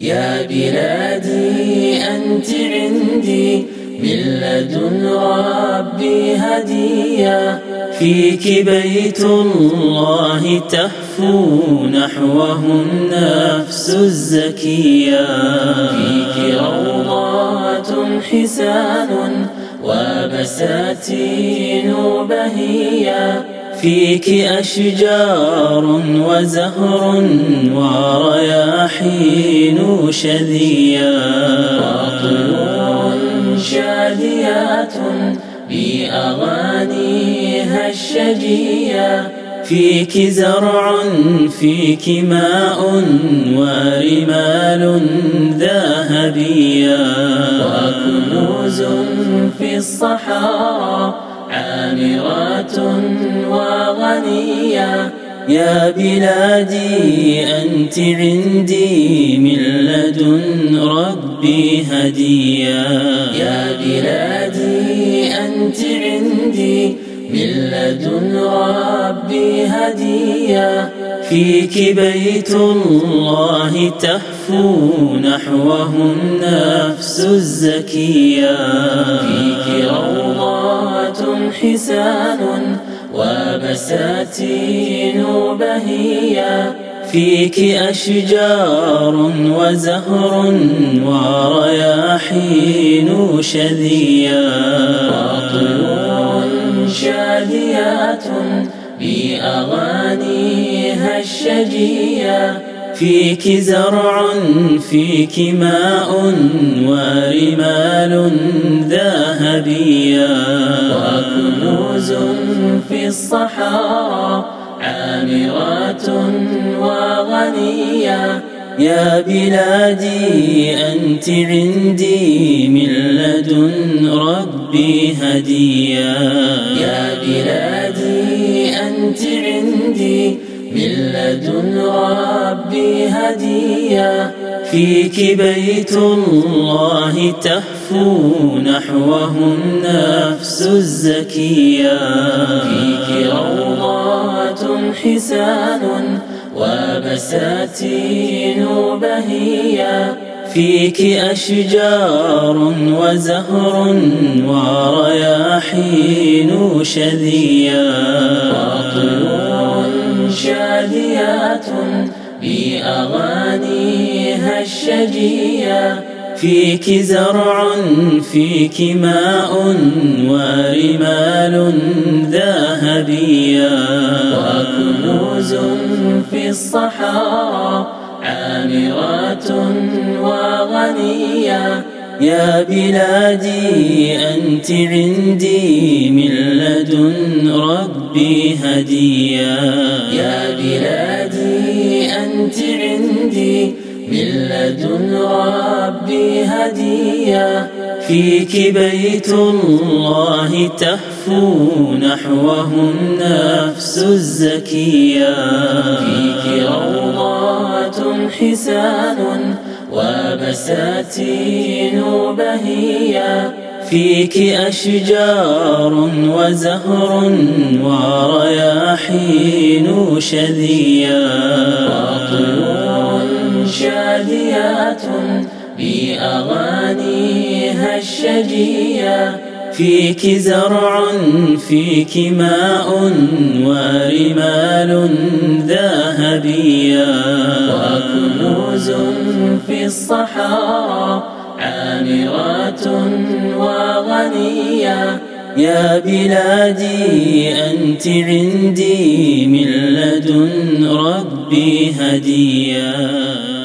يا بلادي أنت عندي من لدن ربي هدية. فيك بيت الله تهفو نحوه النفس الزكية. فيك روضات حسان وبساتين بهية. فيك أشجار وزهر ورياحين شذيا وطيور شاديات بأغانيها الشجية. فيك زرع فيك ماء ورمال ذهبية. وكنوز في الصحراء عامرات وغنية. يا بلادي أنت عندي من لدن ربي هدية. يا بلادي أنت عندي من لدن ربي هدية. فيك بيت الله تهفو نحوه النفس الزكية. فيك حسان وبساتين بهية فيك أشجار وزهر ورياحين شذيا وطيور شاديات بأغانيها الشجية. فيك زرع فيك ماء ورمال وكنوز في الصحراء عامرات وغنية. يا بلادي أنت عندي من لدن ربي هدية. يا بلادي أنت عندي من لدن ربي هدية. فيك بيت الله تهفو نحوه النفس الزكية. فيك روضات حسان وبساتين بهية. فيك أشجار وزهر ورياحين شذيا وطيور شاديات بأغانيها الشجية. فيك زرع فيك ماء ورمال ذهبية. وكنوز في الصحراء عامرات وغنية. يا بلادي أنت عندي من لدن ربي هدية. يا بلادي أنت عندي من لدن ربي هدية. فيك بيت الله تهفو نحوه النفس الزكية. فيك روضات حسان وبساتين بهية. فيك أشجار وزهر ورياحين شذيا وطيور شاديات بأغانيها الشجية. فيك زرع فيك ماء ورمال ذهبية وكنوز في الصحراء عامرات وغنية. يا بلادي أنت عندي من لدن ربي هدية.